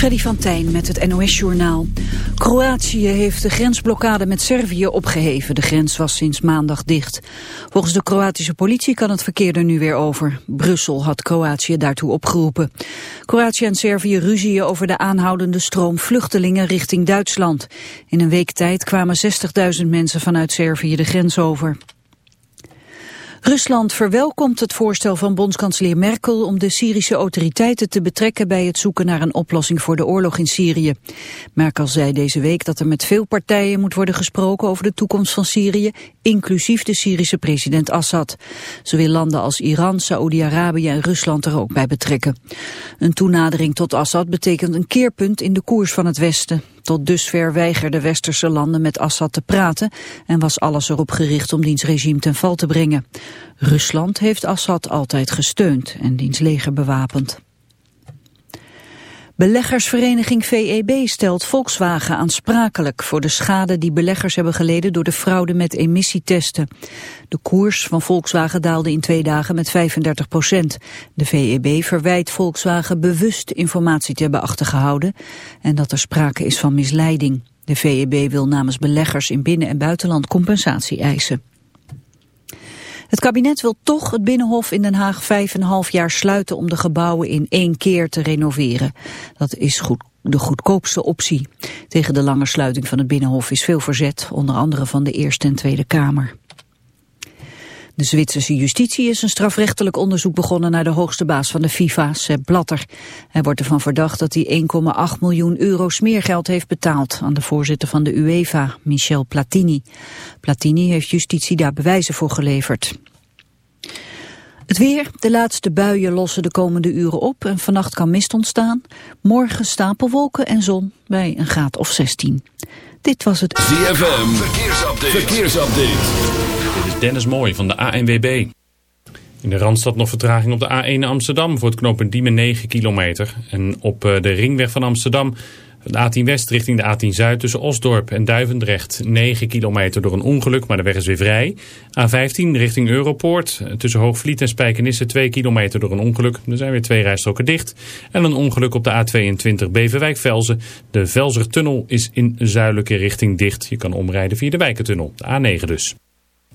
Freddy van Tijn met het NOS-journaal. Kroatië heeft de grensblokkade met Servië opgeheven. De grens was sinds maandag dicht. Volgens de Kroatische politie kan het verkeer er nu weer over. Brussel had Kroatië daartoe opgeroepen. Kroatië en Servië ruzien over de aanhoudende stroom vluchtelingen richting Duitsland. In een week tijd kwamen 60.000 mensen vanuit Servië de grens over. Rusland verwelkomt het voorstel van bondskanselier Merkel om de Syrische autoriteiten te betrekken bij het zoeken naar een oplossing voor de oorlog in Syrië. Merkel zei deze week dat er met veel partijen moet worden gesproken over de toekomst van Syrië, inclusief de Syrische president Assad. Ze wil landen als Iran, Saoedi-Arabië en Rusland er ook bij betrekken. Een toenadering tot Assad betekent een keerpunt in de koers van het Westen. Tot dusver weigerden westerse landen met Assad te praten en was alles erop gericht om diens regime ten val te brengen. Rusland heeft Assad altijd gesteund en diens leger bewapend. Beleggersvereniging VEB stelt Volkswagen aansprakelijk voor de schade die beleggers hebben geleden door de fraude met emissietesten. De koers van Volkswagen daalde in twee dagen met 35 procent. De VEB verwijt Volkswagen bewust informatie te hebben achtergehouden en dat er sprake is van misleiding. De VEB wil namens beleggers in binnen- en buitenland compensatie eisen. Het kabinet wil toch het Binnenhof in Den Haag vijf en half jaar sluiten om de gebouwen in één keer te renoveren. Dat is goed, de goedkoopste optie. Tegen de lange sluiting van het Binnenhof is veel verzet, onder andere van de Eerste en Tweede Kamer. De Zwitserse justitie is een strafrechtelijk onderzoek begonnen naar de hoogste baas van de FIFA, Sepp Blatter. Hij wordt ervan verdacht dat hij 1,8 miljoen euro smeergeld heeft betaald aan de voorzitter van de UEFA, Michel Platini. Platini heeft justitie daar bewijzen voor geleverd. Het weer, de laatste buien lossen de komende uren op en vannacht kan mist ontstaan. Morgen stapelwolken en zon bij een graad of 16. Dit was het ZFM, verkeersupdate. verkeersupdate. Dennis Mooij van de ANWB. In de Randstad nog vertraging op de A1 Amsterdam voor het knooppunt Diemen 9 kilometer. En op eh, de ringweg van Amsterdam de A10 West richting de A10 Zuid tussen Osdorp en Duivendrecht 9 kilometer door een ongeluk, maar de weg is weer vrij. A15 richting Europoort tussen Hoogvliet en Spijkenisse 2 kilometer door een ongeluk. Er zijn weer twee rijstroken dicht. En een ongeluk op de A22 Beverwijk-Velzen. De Velzertunnel is in zuidelijke richting dicht. Je kan omrijden via de Wijkentunnel, de A9 dus.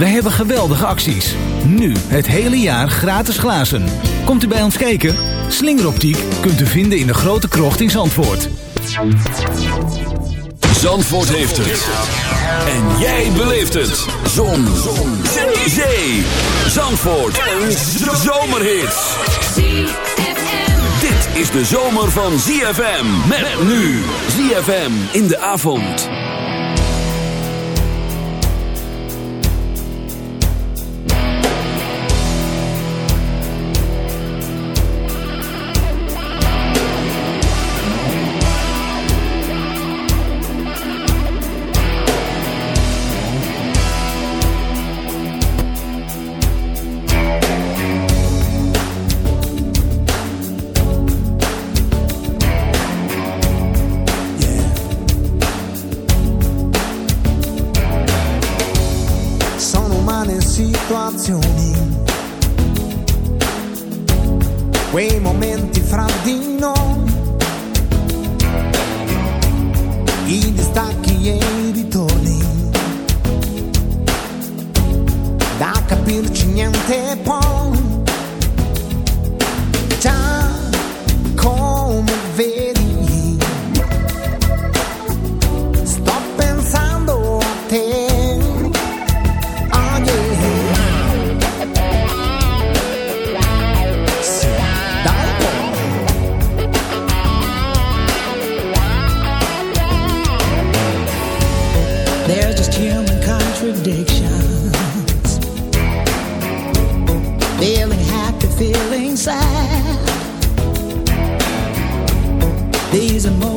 Wij hebben geweldige acties. Nu het hele jaar gratis glazen. Komt u bij ons kijken? Slingeroptiek kunt u vinden in de grote krocht in Zandvoort. Zandvoort heeft het. En jij beleeft het. Zon. Zon. Zee. Zandvoort. Een zomerhit. Dit is de zomer van ZFM. Met nu. ZFM in de avond.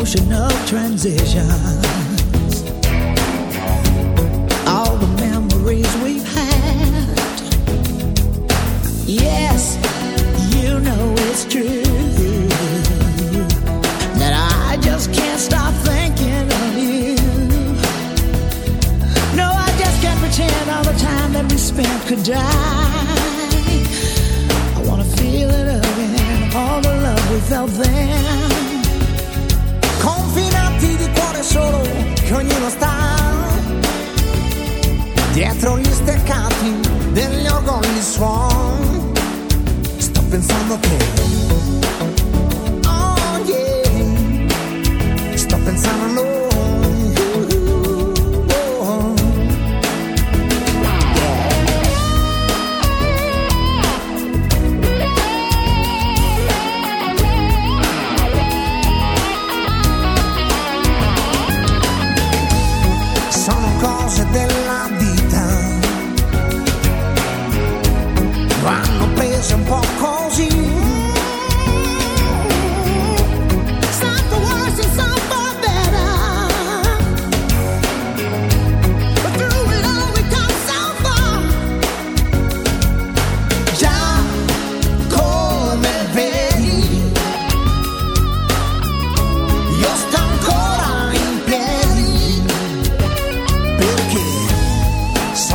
emotional transition.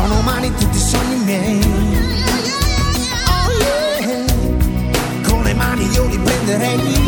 sono umani tutti i sogni miei. Oh yeah, con le mani io li prenderei.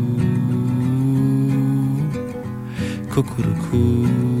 Cuckoo.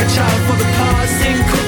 a child for the past.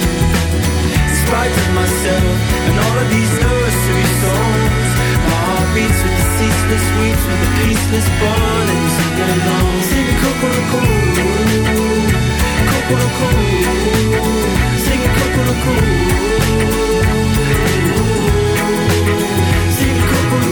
of myself and all of these nursery songs. My heart beats with the ceaseless weeps, with the peaceless burning sing along. Sing coco coco sing coco sing coco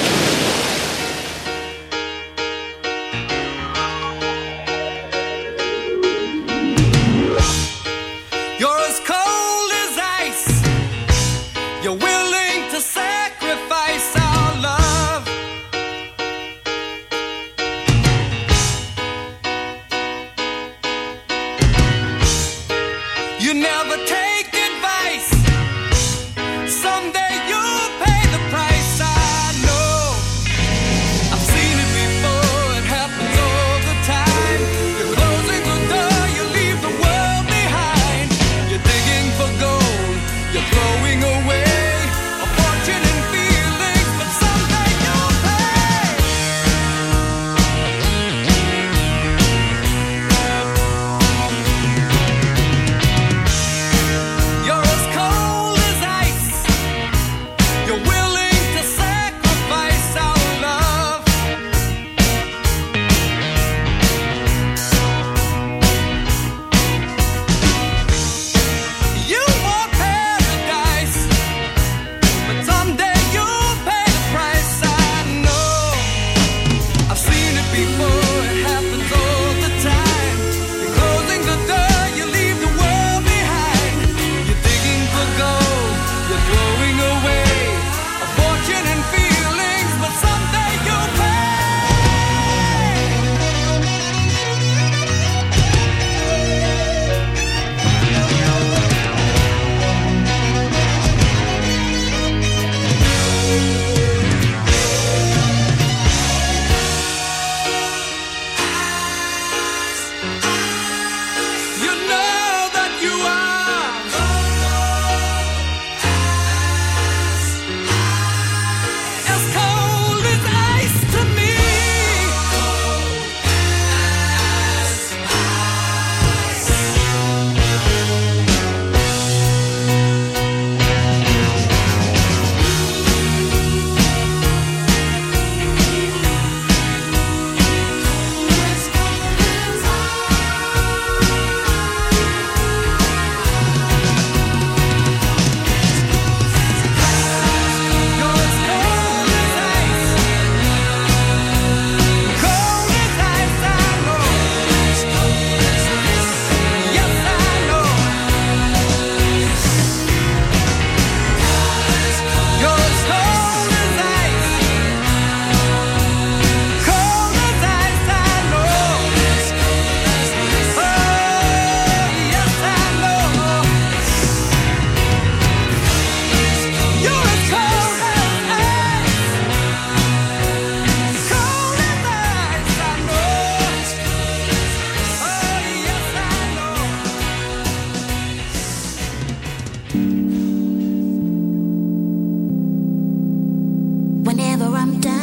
whenever I'm down.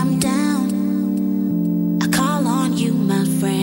I'm down, I call on you, my friend.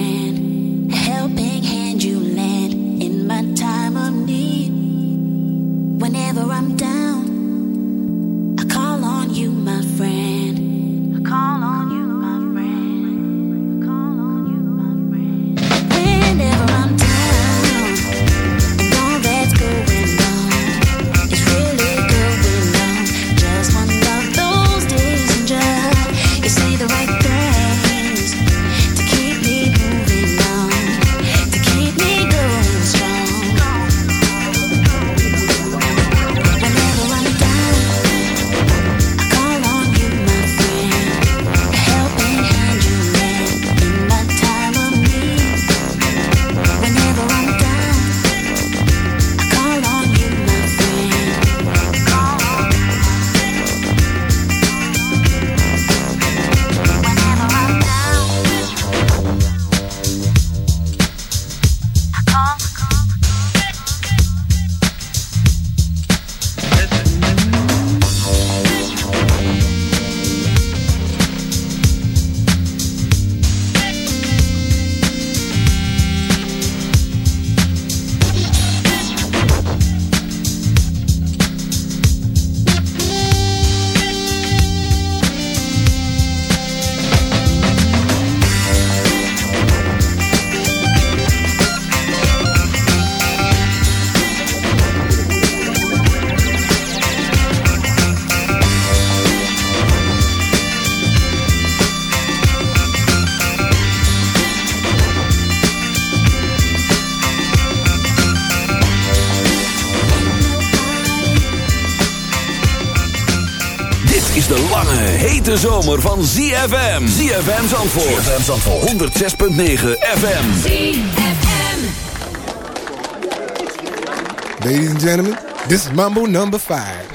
de lange, hete zomer van ZFM. ZFM Zandvoort. ZFM Zandvoort. 106.9 FM. ZFM. Ladies and gentlemen, this is Mambo number 5.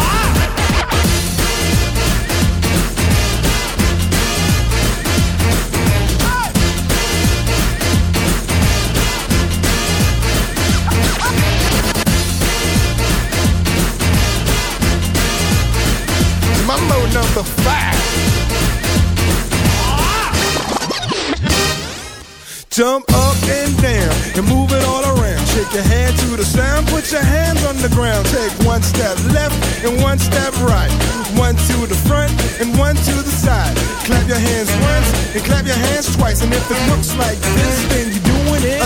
Mambo number five. Jump up and down and move it all around. Shake your hand to the sound, put your hands on the ground. Take one step left and one step right. One to the front and one to the side. Clap your hands once and clap your hands twice. And if it looks like this, then.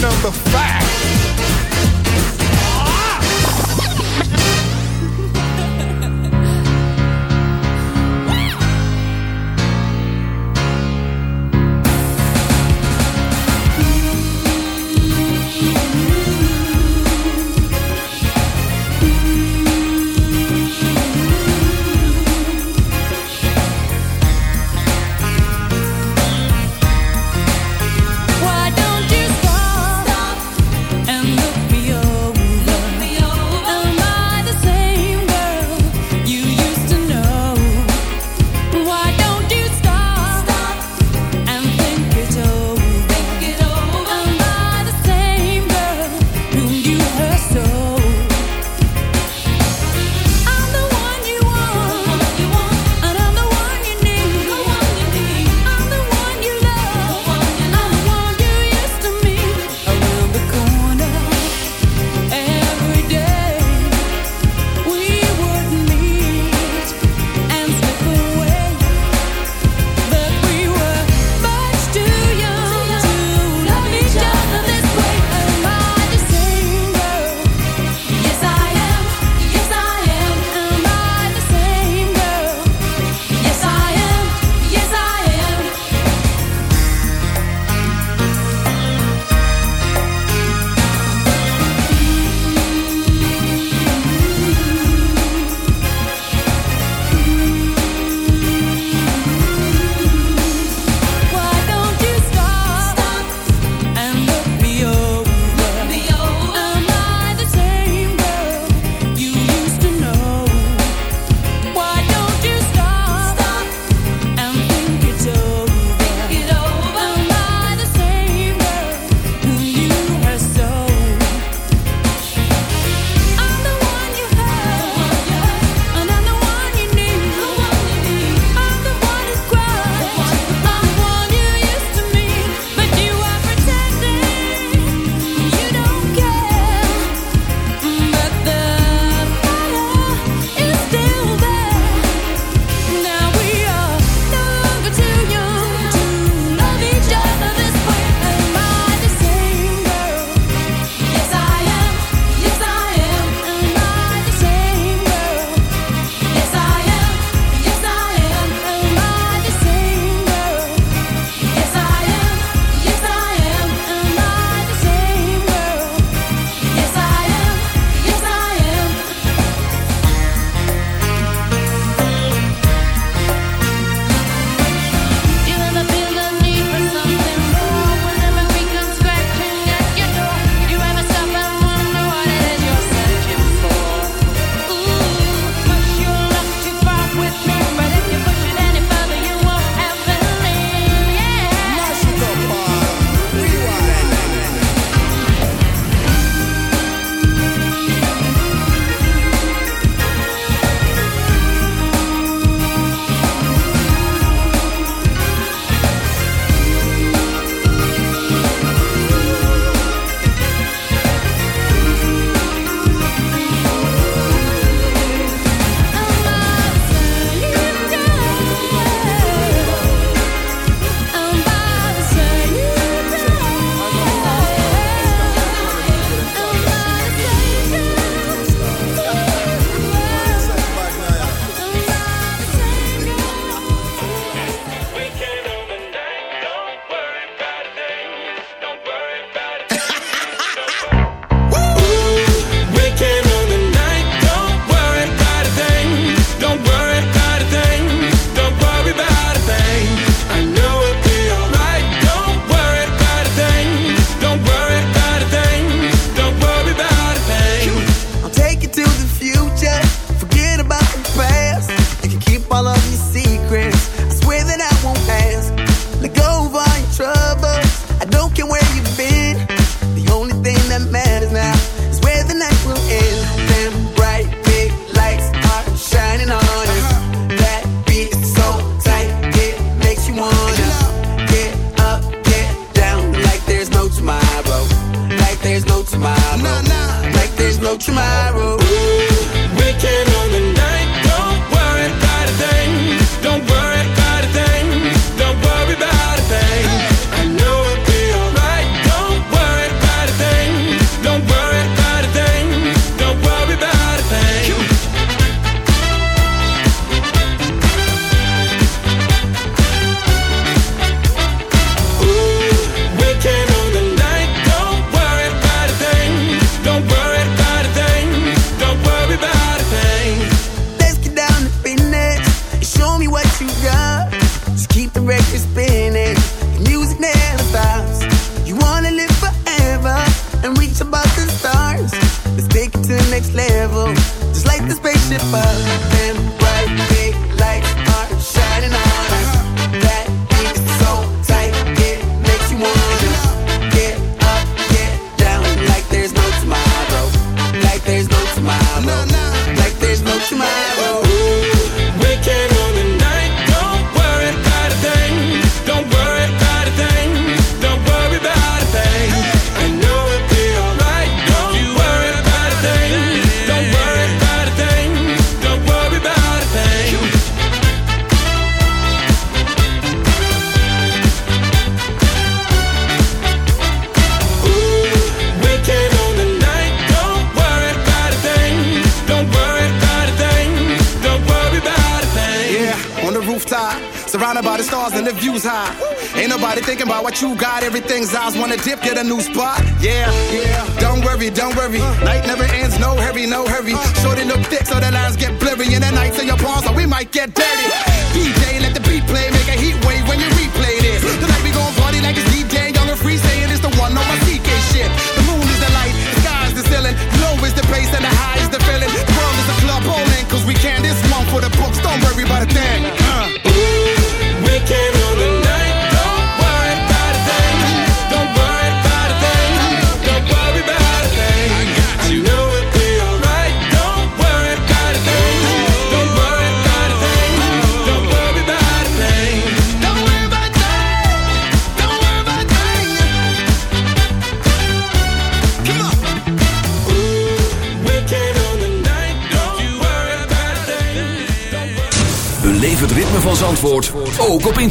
number five.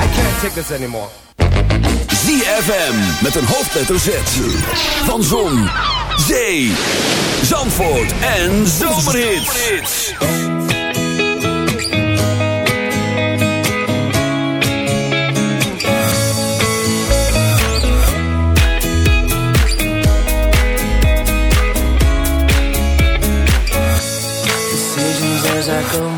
I can't take this anymore. ZFM met een hoofdletter Z. Van Zon, Zee, Zandvoort en Zomerhits. decisions as I go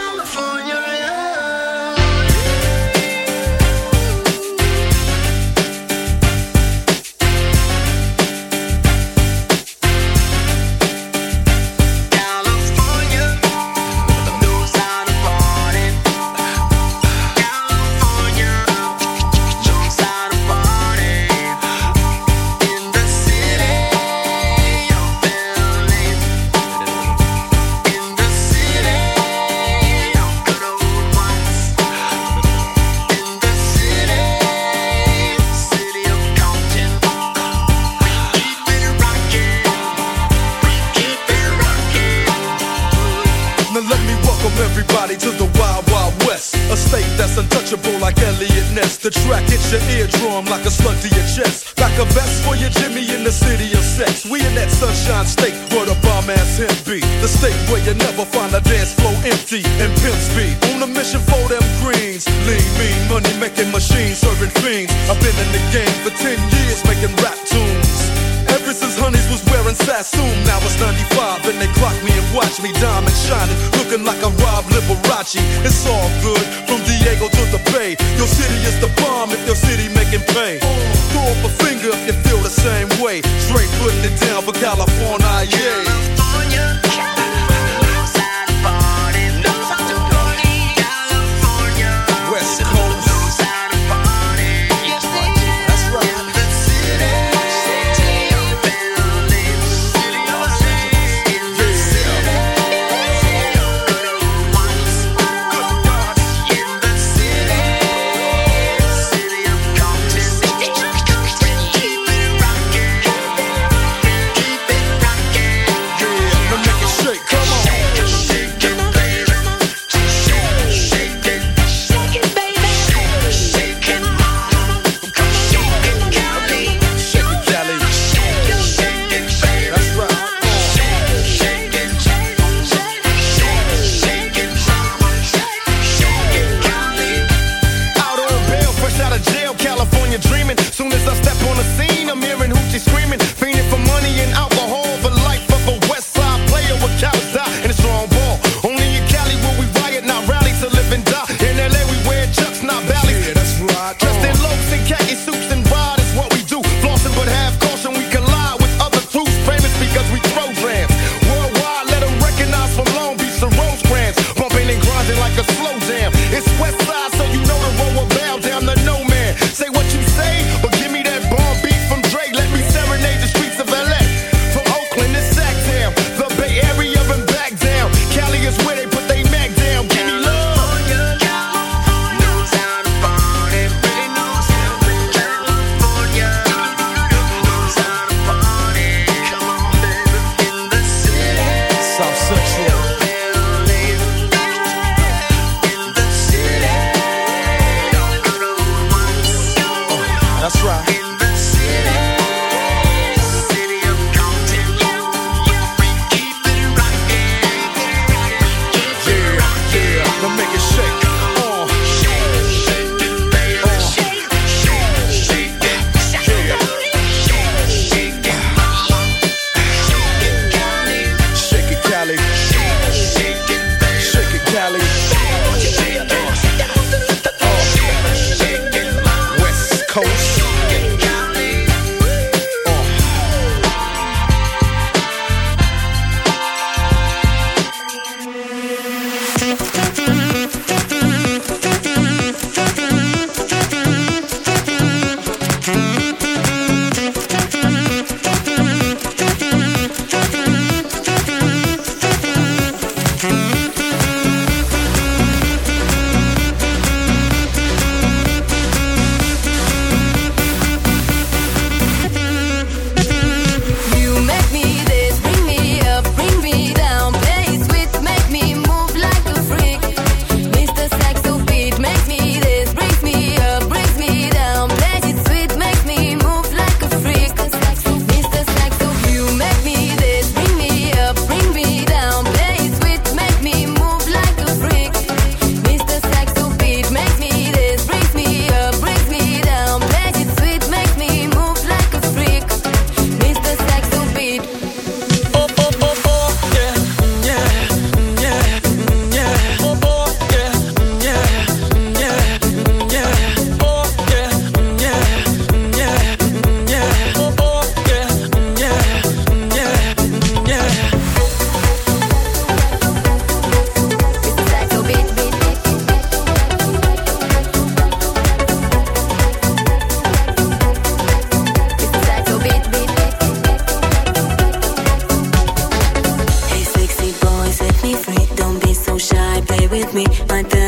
me like this.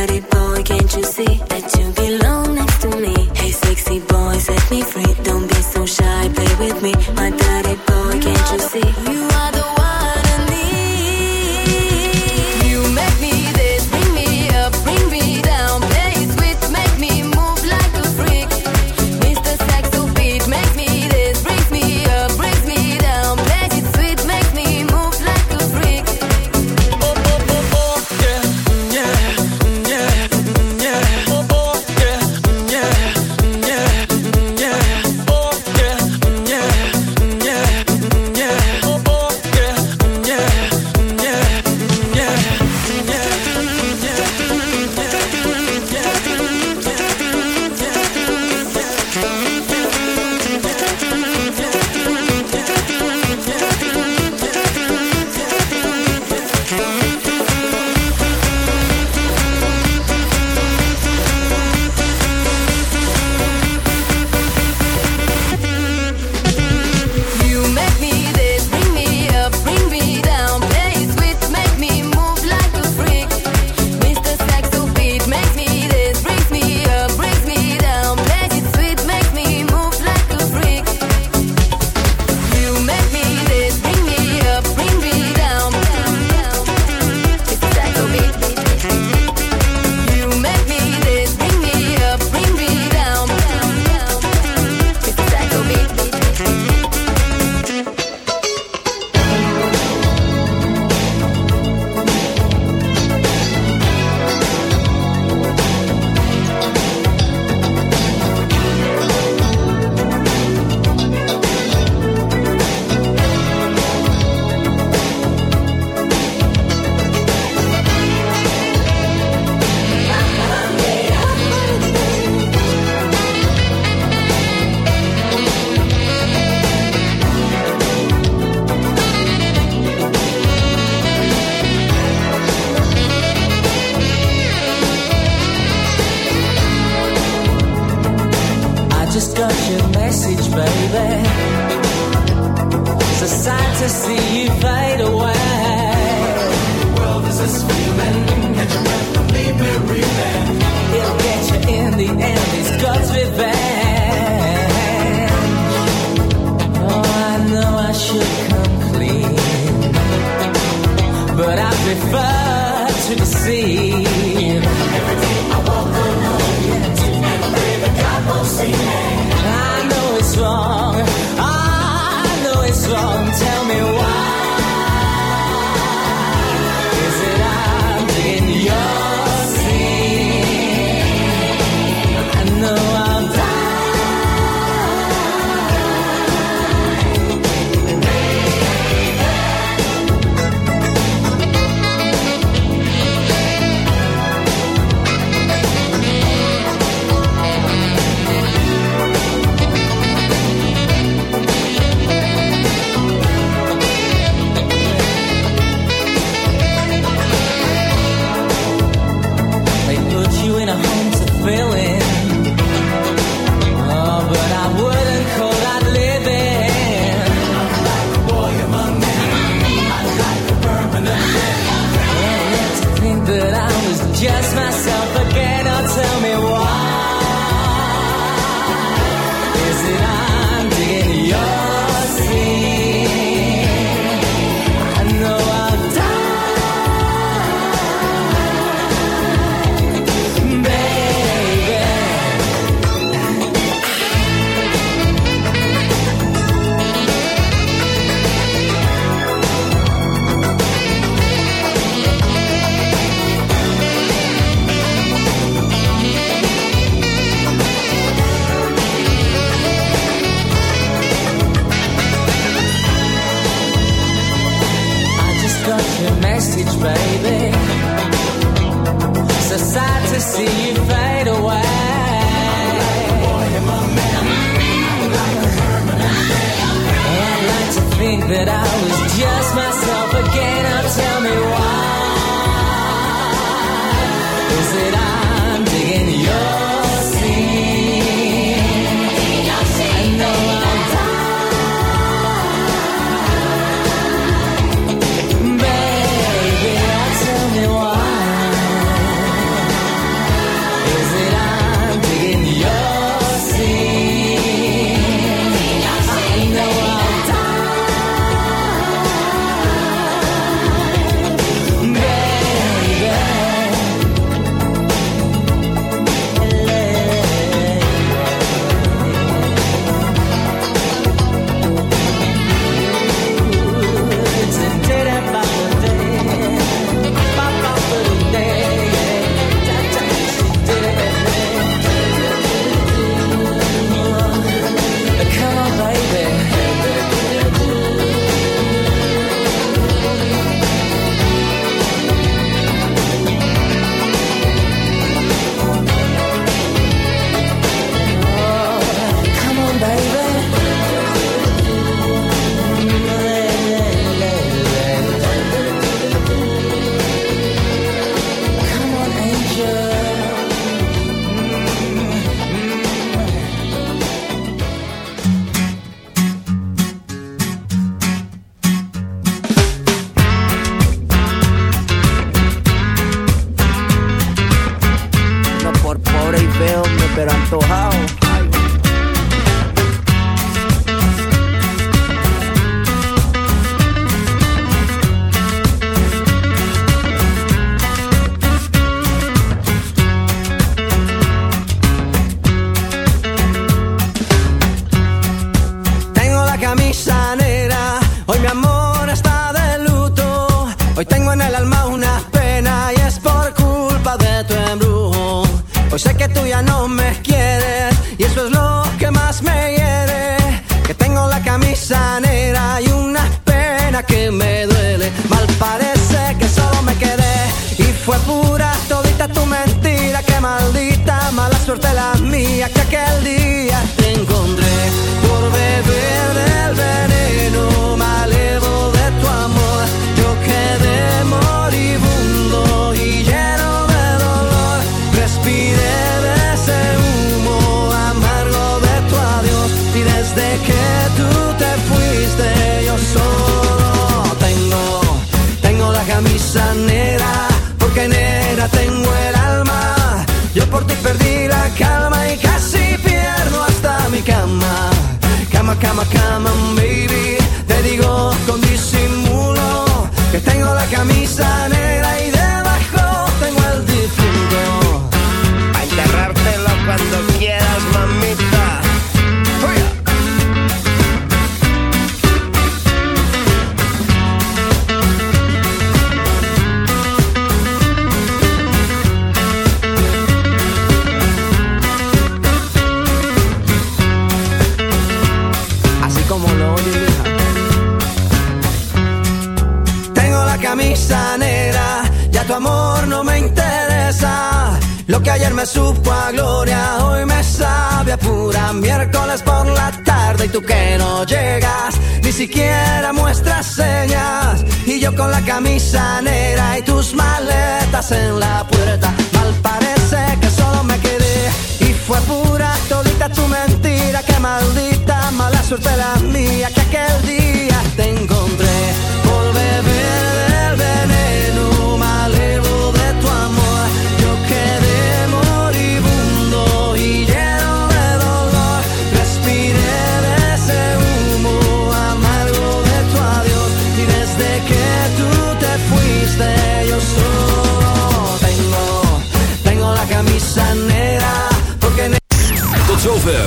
I'm amazed.